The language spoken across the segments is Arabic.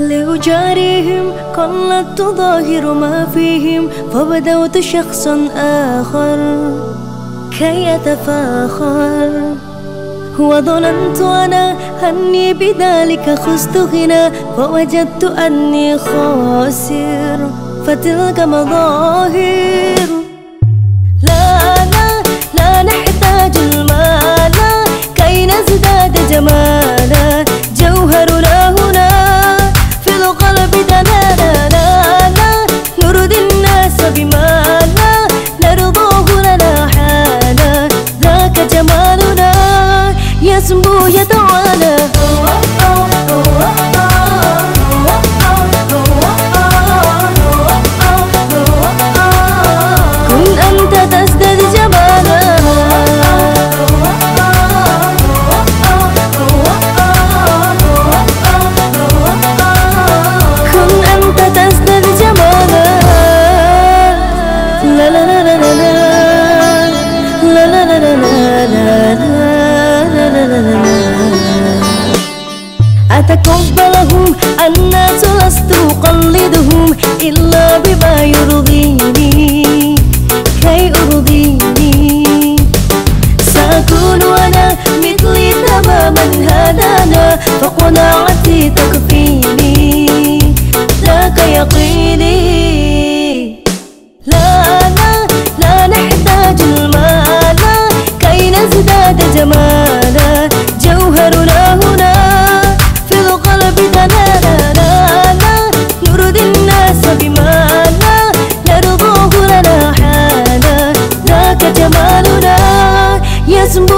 أهلي وجاريهم قلت تظاهر ما فيهم فبدوت شخص آخر كي أتفاخر وظننت أنا أني بذلك خزت غنى فوجدت أني خاسر فتلك مظاهر. لا لا لا نحتاج المظاهر gelsin bu ya doğalı تقبله الناس لست أقلدهم إلا بما يرضي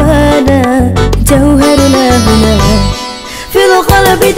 أمانة جوهرنا هنا. في القلب